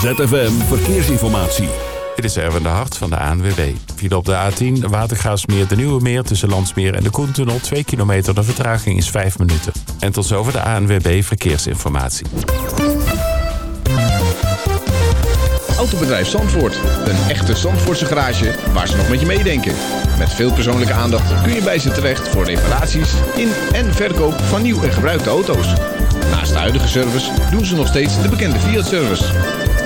ZFM Verkeersinformatie. Dit is Erwin de Hart van de ANWB. Vier op de A10, Watergaasmeer, de Nieuwe Meer... tussen Landsmeer en de Koentunnel. 2 kilometer, de vertraging is 5 minuten. En tot zover de ANWB Verkeersinformatie. Autobedrijf Zandvoort. Een echte Zandvoortse garage waar ze nog met je meedenken. Met veel persoonlijke aandacht kun je bij ze terecht... voor reparaties in en verkoop van nieuw en gebruikte auto's. Naast de huidige service doen ze nog steeds de bekende Fiat-service...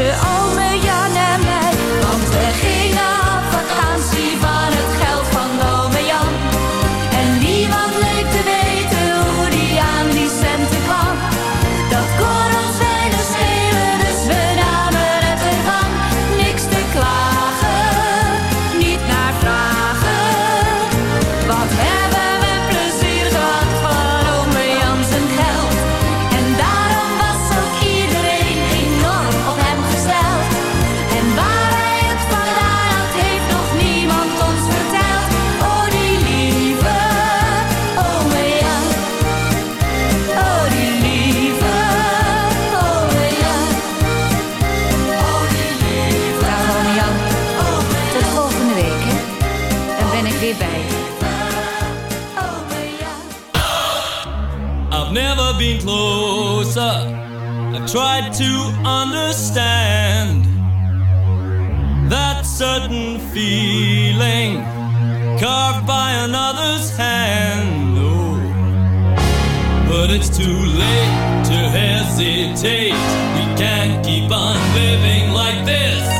Oh. I've never been closer. I've tried to understand that certain feeling carved by another's hand. Oh, but it's too late to hesitate. We can't keep on living like this.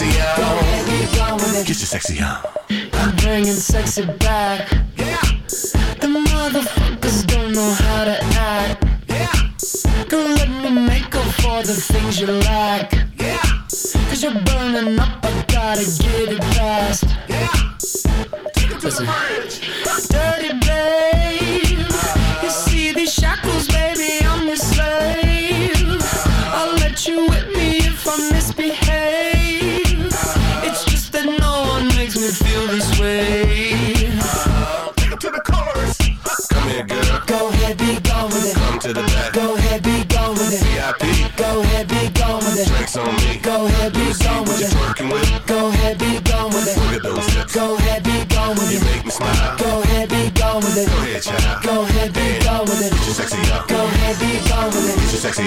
With it. Get your sexy Go ahead, be gone with it. Get your sexy out. I'm bringing sexy back. Yeah. The motherfuckers don't know how to act. Don't let me make up for the things you lack. Cause you're burning up, I gotta get it fast. Yeah. Take it to Listen. Dirty babe,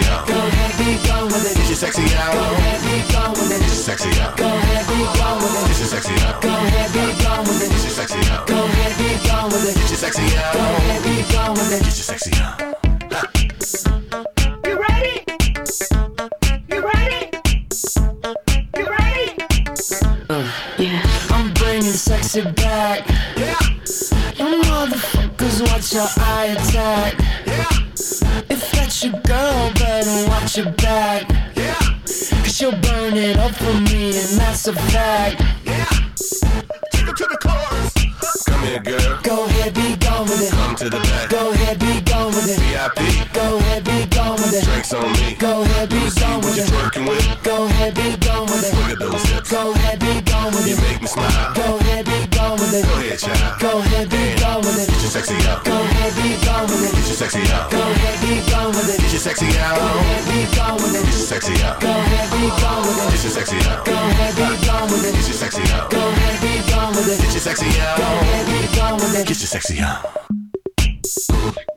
sexy out. Go ahead, be gone with it. Get your sexy Go out. ahead, be gone with it. Get your sexy out. Go ahead, be gone with it. Get your sexy out. Go ahead, be gone with it. Get your sexy out. Go ahead, be gone with it. Get your sexy Go out. ahead, be gone with it. Get your sexy out. You ready? You ready? You ready? Uh. Yeah. I'm bringing sexy back. Yeah. You motherfuckers, watch your eye attack. Yeah. If that's your girl, watch your back. Cause she'll burn it up for me, and that's a fact. Yeah. Take it to the chorus. Come here, girl. Go ahead, be gone with it. Come to the back. Go ahead, be gone with it. VIP. Go ahead, be gone with it. Drinks on me. Go ahead, be gone with it. twerking with. Go ahead, be gone with Look it. at those hips. Go ahead, be gone with it. You make me smile. Go ahead, be gone with it. Go ahead, child. Go ahead, be gone with it. Get your sexy out. Go ahead, be gone with it. Get your sexy out. Go ahead, be gone with it. Get sexy Go out. ahead, be gone with Get it. your sexy out. Go ahead, be gone with Get it. your sexy out. Go ahead, be gone with Get it. your sexy out. Go ahead, be gone with it. Get your sexy Go out. ahead, be gone with it. Get your sexy out.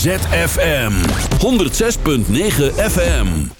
ZFM 106.9 FM.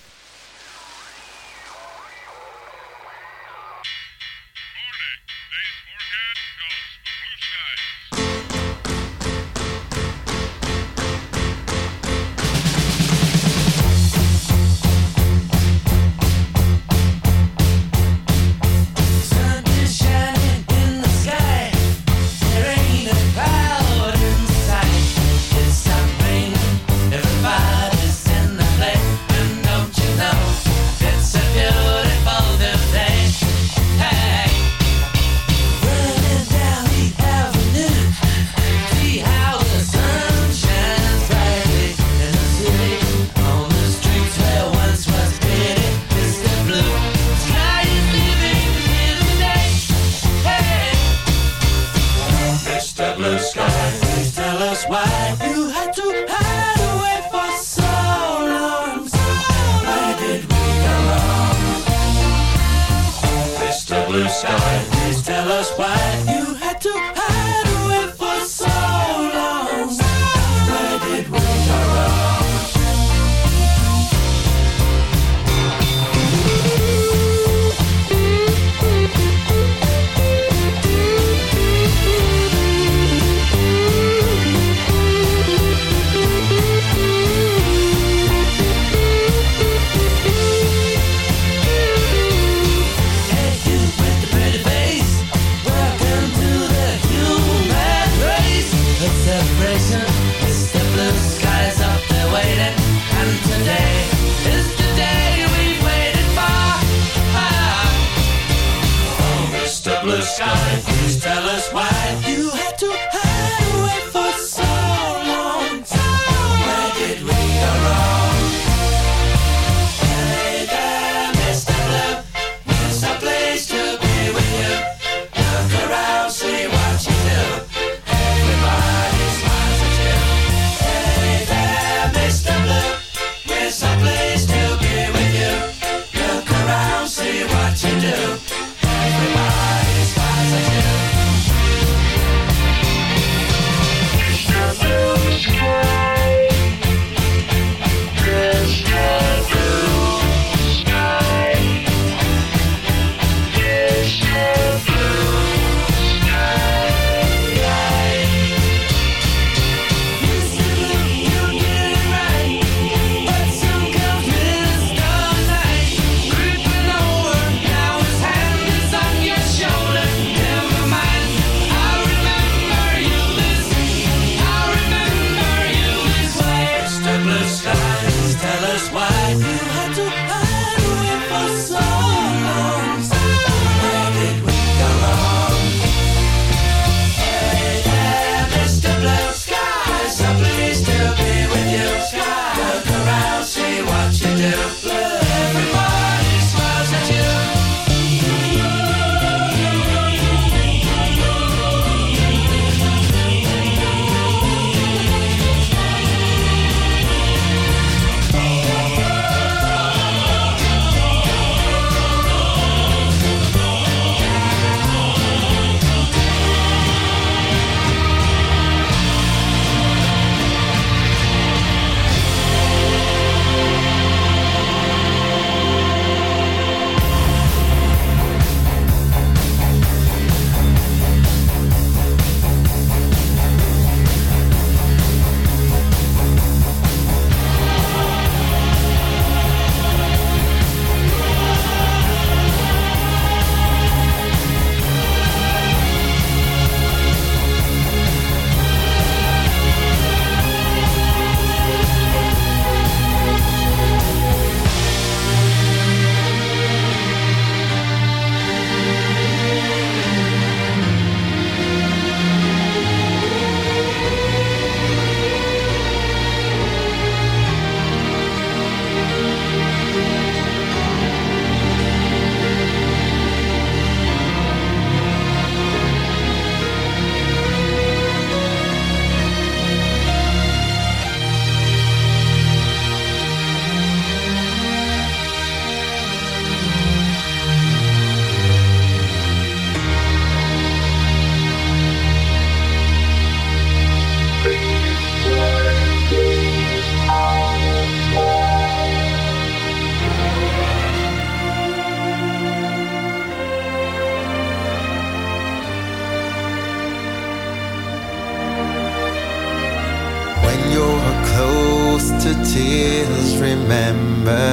Tears. Remember,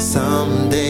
someday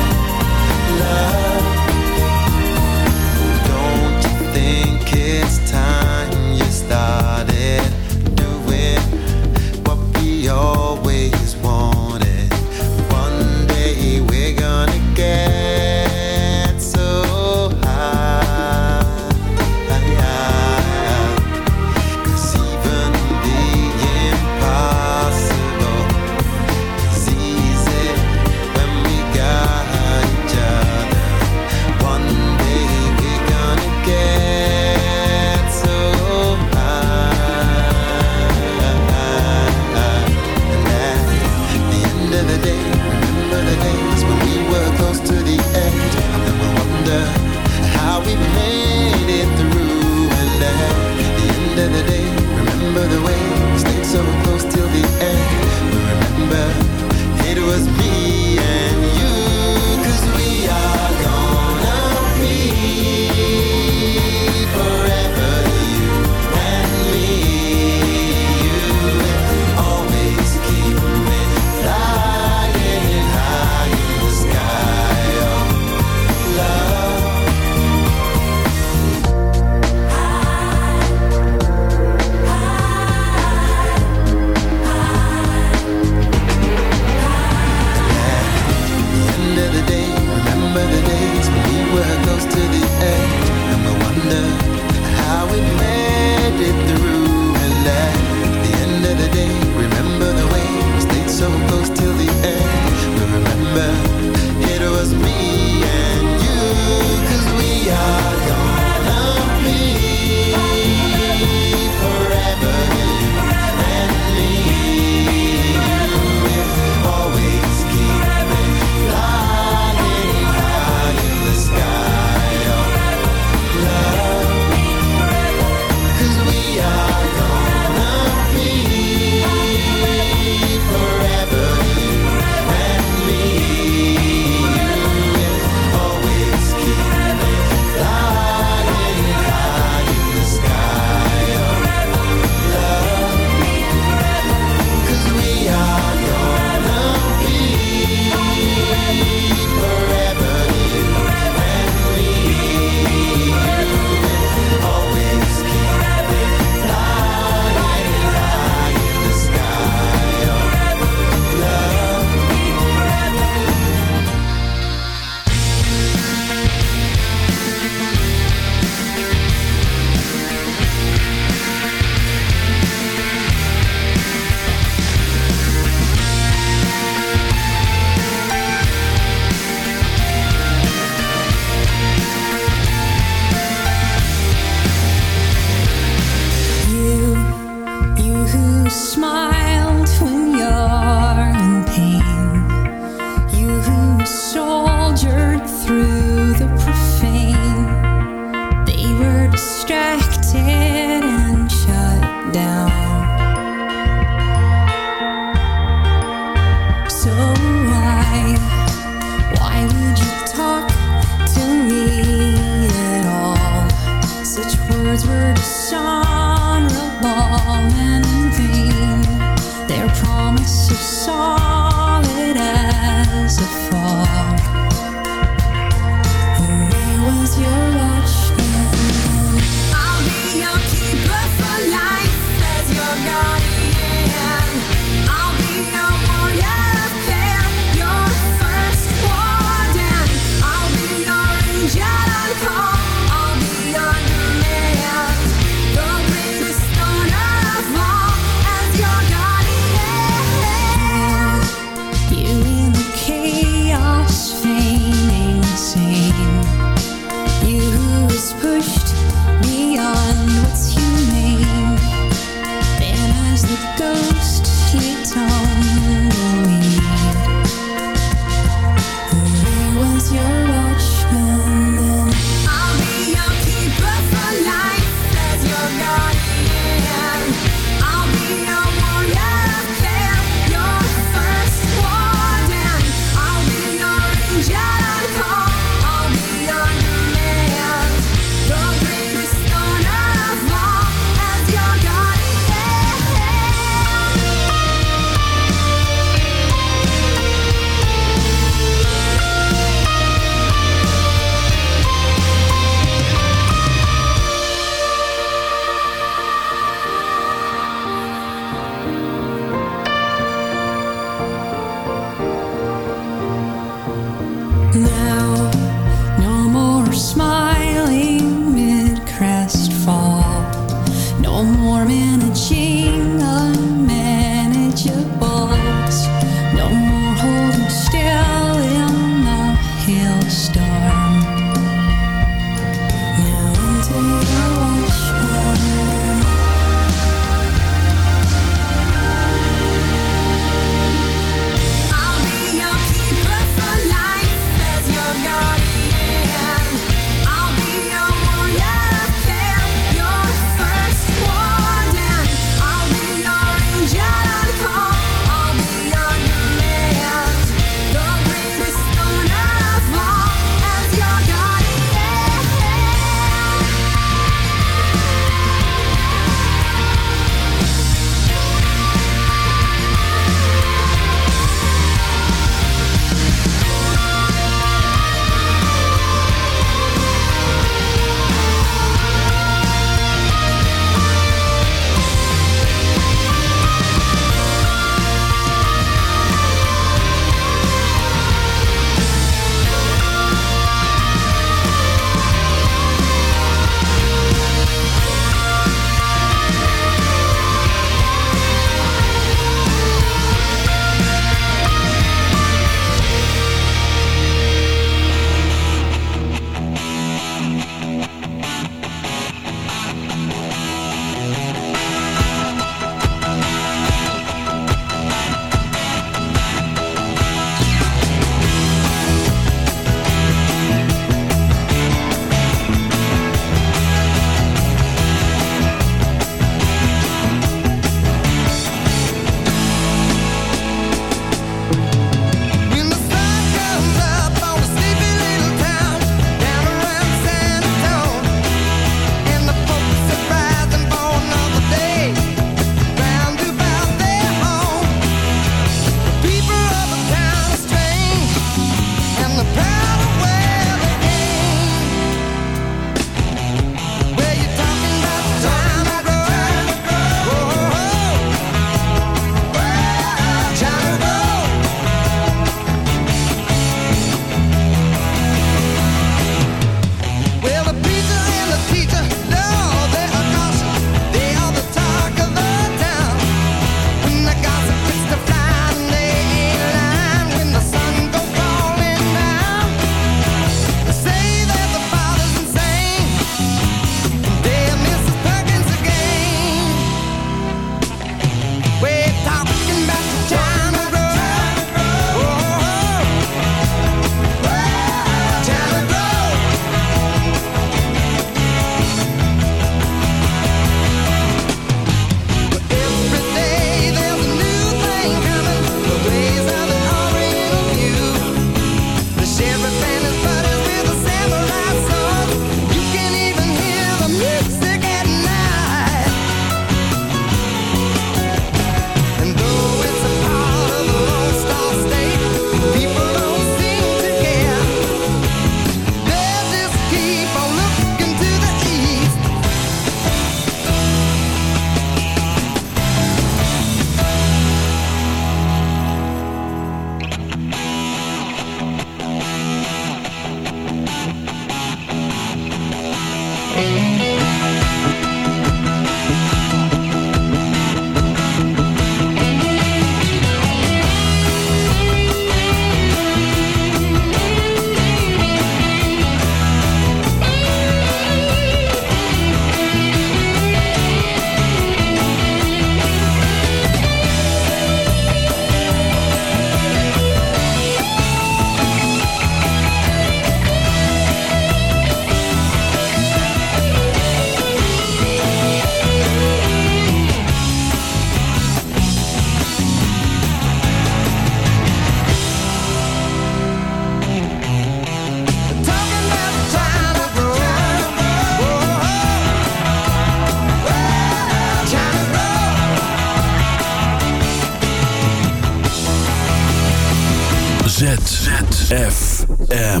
ZZFM.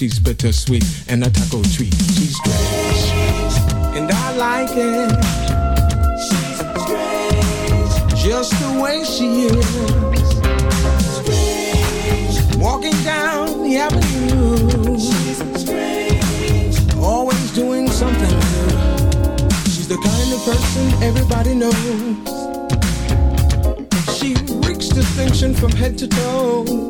She's bittersweet and a taco treat. She's strange. And I like it. She's strange. Just the way she is. Strange. Walking down the avenue. She's strange. Always doing something new. She's the kind of person everybody knows. She reeks distinction from head to toe.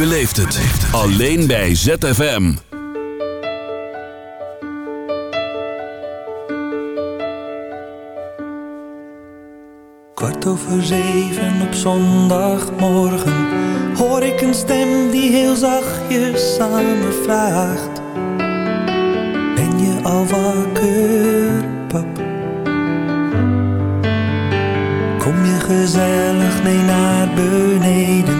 beleeft het. Alleen bij ZFM. Kwart over zeven op zondagmorgen hoor ik een stem die heel zachtjes me vraagt: Ben je al wakker, pap? Kom je gezellig mee naar beneden?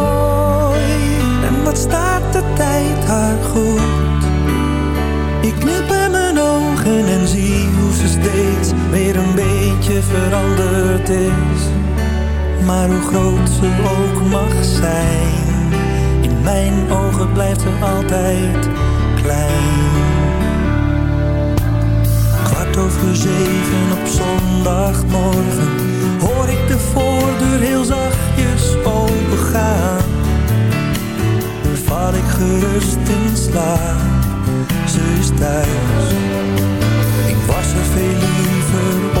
Maar hoe groot ze ook mag zijn, in mijn ogen blijft ze altijd klein. Kwart over zeven op zondagmorgen hoor ik de voordeur heel zachtjes opengaan. Val ik gerust in slaap, ze is thuis. Ik was er veel liever op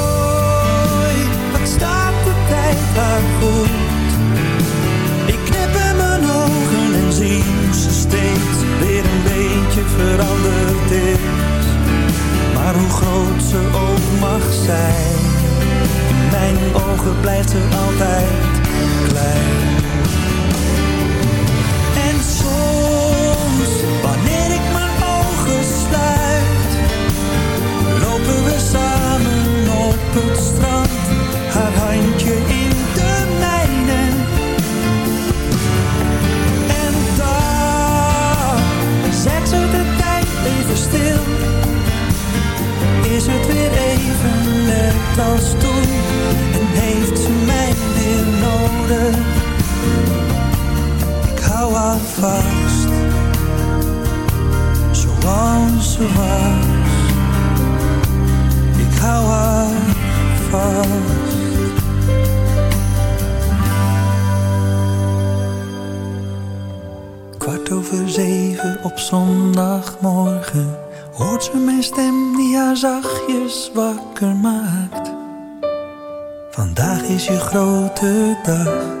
is je grote dag.